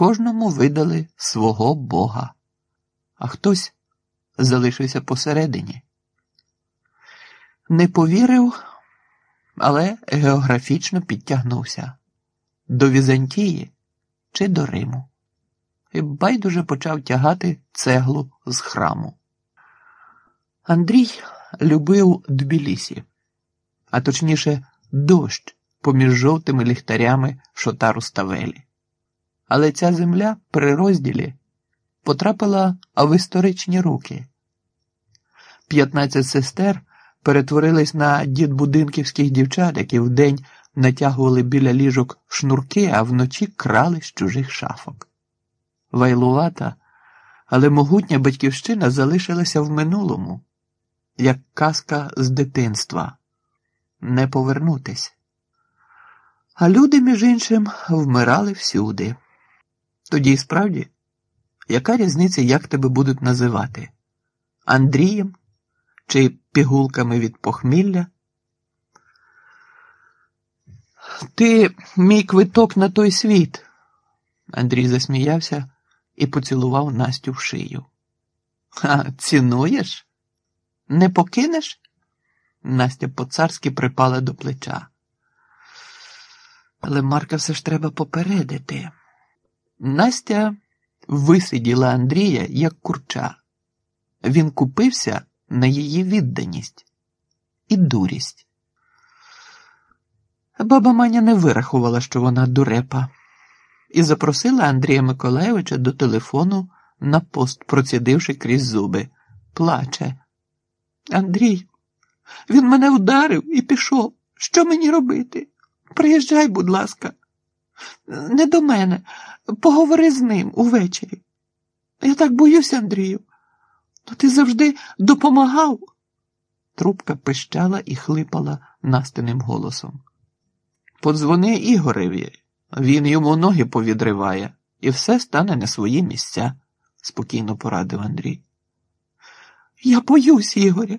кожному видали свого Бога, а хтось залишився посередині. Не повірив, але географічно підтягнувся до Візантії чи до Риму. І байдуже почав тягати цеглу з храму. Андрій любив Тбілісі, а точніше, дощ поміж жовтими ліхтарями шотару Ставелі. Але ця земля при розділі потрапила в історичні руки. П'ятнадцять сестер перетворились на дідбудинківських дівчат, які вдень натягували біля ліжок шнурки, а вночі крали з чужих шафок. Вайлувата, але могутня батьківщина залишилася в минулому, як казка з дитинства не повернутись. А люди, між іншим, вмирали всюди. Тоді справді, яка різниця, як тебе будуть називати? Андрієм чи пігулками від похмілля? Ти мій квиток на той світ. Андрій засміявся і поцілував Настю в шию. А цінуєш? Не покинеш? Настя по-царськи припала до плеча. Але Марка все ж треба попередити. Настя висиділа Андрія як курча. Він купився на її відданість і дурість. Баба Маня не вирахувала, що вона дурепа, і запросила Андрія Миколаєвича до телефону на пост, процідивши крізь зуби. Плаче. Андрій, він мене вдарив і пішов. Що мені робити? Приїжджай, будь ласка, не до мене. Поговори з ним увечері. Я так боюся, Андрію. То ти завжди допомагав. Трубка пищала і хлипала настиним голосом. Подзвони Ігореві, він йому ноги повідриває, і все стане на свої місця, спокійно порадив Андрій. Я боюсь, Ігоря.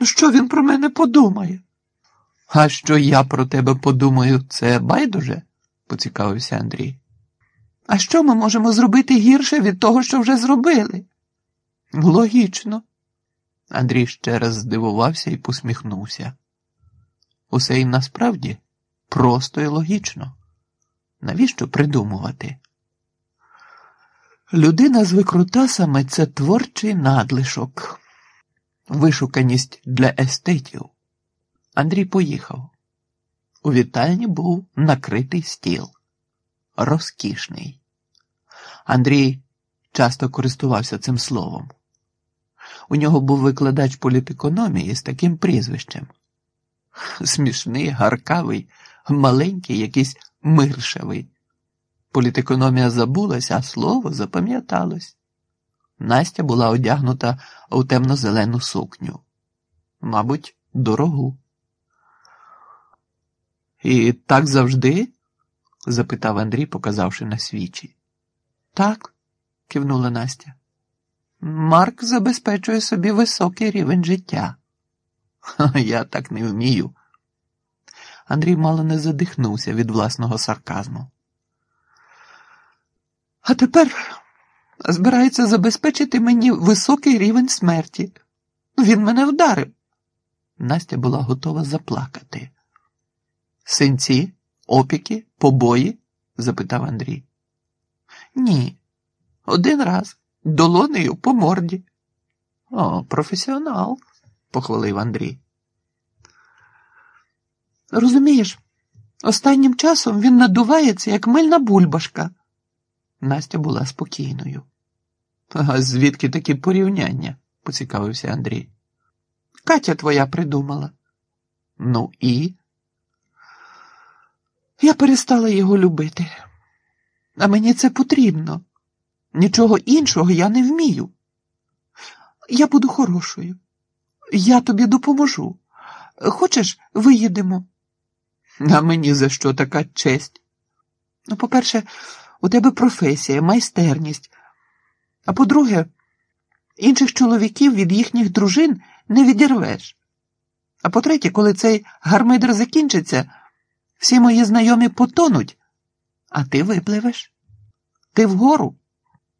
Ну, що він про мене подумає? А що я про тебе подумаю, це байдуже? Поцікавився Андрій. А що ми можемо зробити гірше від того, що вже зробили? Логічно. Андрій ще раз здивувався і посміхнувся. Усе й насправді просто і логічно. Навіщо придумувати? Людина з викрутасами це творчий надлишок, вишуканість для естетів. Андрій поїхав. У вітальні був накритий стіл. Розкішний. Андрій часто користувався цим словом. У нього був викладач політекономії з таким прізвищем. Смішний, гаркавий, маленький, якийсь миршавий. Політекономія забулася, а слово запам'яталось. Настя була одягнута у темно-зелену сукню. Мабуть, дорогу. І так завжди? запитав Андрій, показавши на свічі. Так, кивнула Настя. Марк забезпечує собі високий рівень життя. Я так не вмію. Андрій мало не задихнувся від власного сарказму. А тепер збирається забезпечити мені високий рівень смерті. Він мене вдарив. Настя була готова заплакати. Синці, опіки, побої? запитав Андрій. Ні, один раз долонею по морді. О, професіонал, похвалив Андрій. Розумієш, останнім часом він надувається, як мильна бульбашка. Настя була спокійною. А звідки такі порівняння? поцікавився Андрій. Катя твоя придумала. Ну і? Я перестала його любити, а мені це потрібно. Нічого іншого я не вмію. Я буду хорошою. Я тобі допоможу. Хочеш, виїдемо? А мені за що така честь? Ну, по-перше, у тебе професія, майстерність. А по-друге, інших чоловіків від їхніх дружин не відірвеш. А по-третє, коли цей гармидр закінчиться, всі мої знайомі потонуть, а ти випливеш. Ти вгору?